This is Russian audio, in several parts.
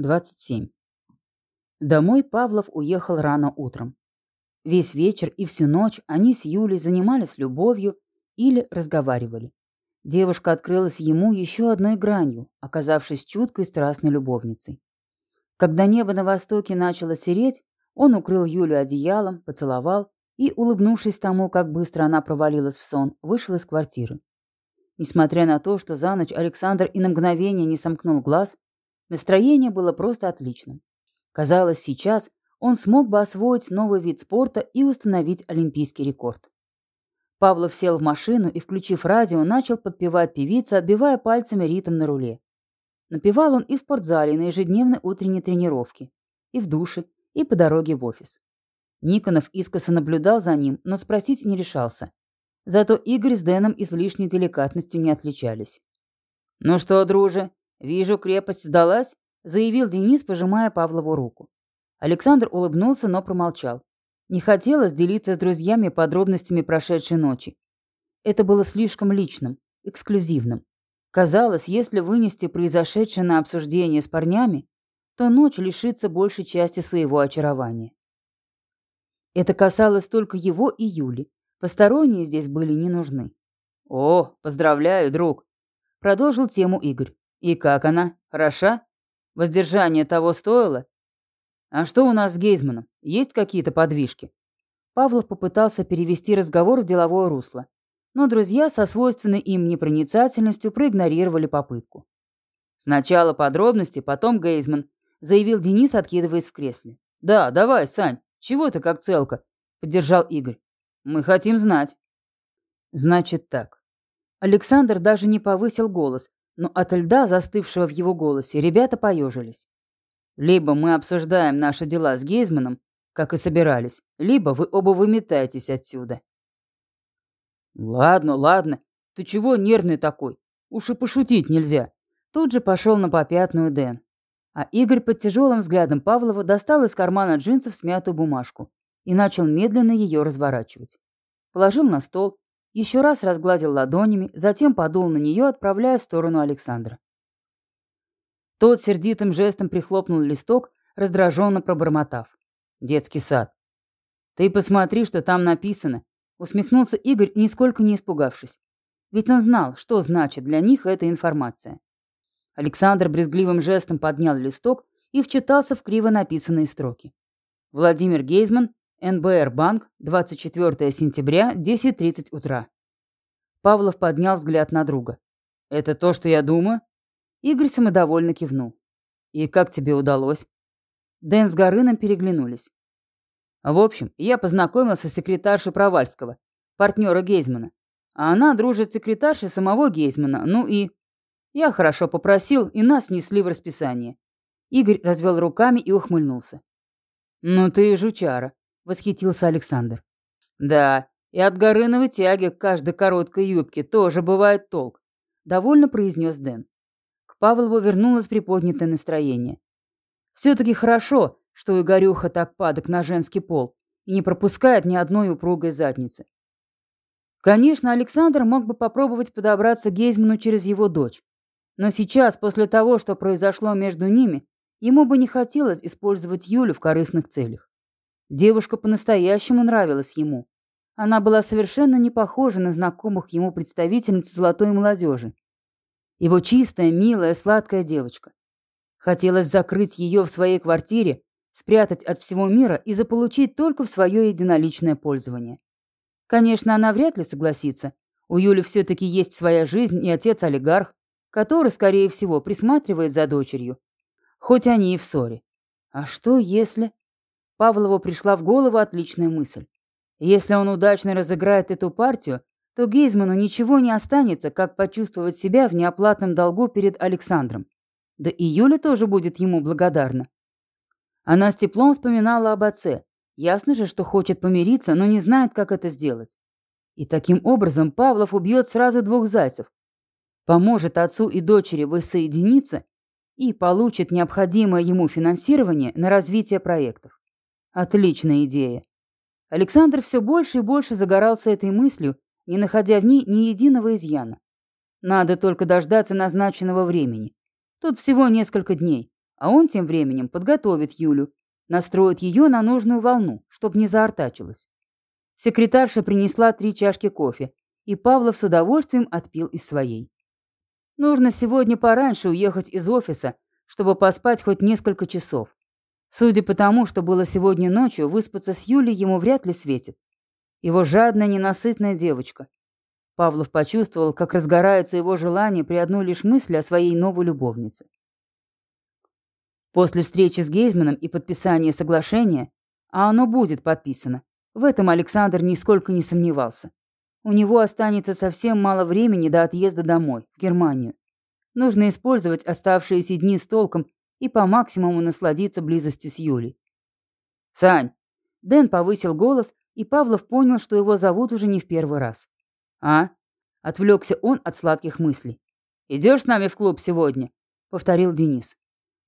27. Домой Павлов уехал рано утром. Весь вечер и всю ночь они с Юлей занимались любовью или разговаривали. Девушка открылась ему еще одной гранью, оказавшись чуткой страстной любовницей. Когда небо на востоке начало сереть, он укрыл Юлю одеялом, поцеловал и, улыбнувшись тому, как быстро она провалилась в сон, вышел из квартиры. Несмотря на то, что за ночь Александр и на мгновение не сомкнул глаз, Настроение было просто отличным. Казалось, сейчас он смог бы освоить новый вид спорта и установить олимпийский рекорд. Павлов сел в машину и, включив радио, начал подпевать певице, отбивая пальцами ритм на руле. Напевал он и в спортзале, и на ежедневной утренней тренировке, и в душе, и по дороге в офис. Никонов искоса наблюдал за ним, но спросить не решался. Зато Игорь с Дэном излишней деликатностью не отличались. «Ну что, друже, «Вижу, крепость сдалась», — заявил Денис, пожимая Павлову руку. Александр улыбнулся, но промолчал. Не хотелось делиться с друзьями подробностями прошедшей ночи. Это было слишком личным, эксклюзивным. Казалось, если вынести произошедшее на обсуждение с парнями, то ночь лишится большей части своего очарования. Это касалось только его и Юли. Посторонние здесь были не нужны. «О, поздравляю, друг!» — продолжил тему Игорь. «И как она? Хороша? Воздержание того стоило? А что у нас с Гейзманом? Есть какие-то подвижки?» Павлов попытался перевести разговор в деловое русло, но друзья со свойственной им непроницательностью проигнорировали попытку. «Сначала подробности, потом Гейзман», — заявил Денис, откидываясь в кресле. «Да, давай, Сань, чего ты как целка?» — поддержал Игорь. «Мы хотим знать». «Значит так». Александр даже не повысил голос, но от льда, застывшего в его голосе, ребята поежились. Либо мы обсуждаем наши дела с Гейзманом, как и собирались, либо вы оба выметаетесь отсюда. Ладно, ладно. Ты чего нервный такой? Уж и пошутить нельзя. Тут же пошел на попятную Дэн. А Игорь под тяжелым взглядом Павлова достал из кармана джинсов смятую бумажку и начал медленно ее разворачивать. Положил на стол, еще раз разгладил ладонями, затем подул на нее, отправляя в сторону Александра. Тот сердитым жестом прихлопнул листок, раздраженно пробормотав. «Детский сад». «Ты посмотри, что там написано», — усмехнулся Игорь, нисколько не испугавшись. Ведь он знал, что значит для них эта информация. Александр брезгливым жестом поднял листок и вчитался в криво написанные строки. Владимир Гейзман НБР банк, 24 сентября, 10.30 утра. Павлов поднял взгляд на друга. «Это то, что я думаю?» Игорь самодовольно кивнул. «И как тебе удалось?» Дэн с Горыном переглянулись. «В общем, я познакомился с секретаршей Провальского, партнера Гейзмана. А она дружит с секретаршей самого Гейзмана, ну и...» Я хорошо попросил, и нас внесли в расписание. Игорь развел руками и ухмыльнулся. «Ну ты жучара восхитился Александр. Да, и от горыновой тяги к каждой короткой юбке тоже бывает толк, довольно произнес Дэн. К Павлову вернулось приподнятое настроение. Все-таки хорошо, что Игорюха так падок на женский пол и не пропускает ни одной упругой задницы. Конечно, Александр мог бы попробовать подобраться к Гейзману через его дочь. Но сейчас, после того, что произошло между ними, ему бы не хотелось использовать Юлю в корыстных целях. Девушка по-настоящему нравилась ему. Она была совершенно не похожа на знакомых ему представительниц золотой молодежи. Его чистая, милая, сладкая девочка. Хотелось закрыть ее в своей квартире, спрятать от всего мира и заполучить только в свое единоличное пользование. Конечно, она вряд ли согласится. У Юли все-таки есть своя жизнь и отец-олигарх, который, скорее всего, присматривает за дочерью. Хоть они и в ссоре. А что если... Павлову пришла в голову отличная мысль. Если он удачно разыграет эту партию, то Гейзману ничего не останется, как почувствовать себя в неоплатном долгу перед Александром. Да и Юля тоже будет ему благодарна. Она с теплом вспоминала об отце. Ясно же, что хочет помириться, но не знает, как это сделать. И таким образом Павлов убьет сразу двух зайцев. Поможет отцу и дочери воссоединиться и получит необходимое ему финансирование на развитие проектов. Отличная идея. Александр все больше и больше загорался этой мыслью, не находя в ней ни единого изъяна. Надо только дождаться назначенного времени. Тут всего несколько дней, А он тем временем подготовит Юлю, настроит ее на нужную волну, чтоб не заортачилась. Секретарша принесла три чашки кофе, и Павлов с удовольствием отпил из своей. Нужно сегодня пораньше уехать из офиса, чтобы поспать хоть несколько часов. Судя по тому, что было сегодня ночью, выспаться с Юлей ему вряд ли светит. Его жадная, ненасытная девочка. Павлов почувствовал, как разгорается его желание при одной лишь мысли о своей новой любовнице. После встречи с Гейзманом и подписания соглашения, а оно будет подписано, в этом Александр нисколько не сомневался. У него останется совсем мало времени до отъезда домой, в Германию. Нужно использовать оставшиеся дни с толком и по максимуму насладиться близостью с Юлей. «Сань!» Дэн повысил голос, и Павлов понял, что его зовут уже не в первый раз. «А?» — отвлекся он от сладких мыслей. «Идешь с нами в клуб сегодня?» — повторил Денис.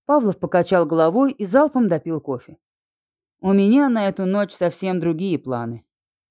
Павлов покачал головой и залпом допил кофе. «У меня на эту ночь совсем другие планы».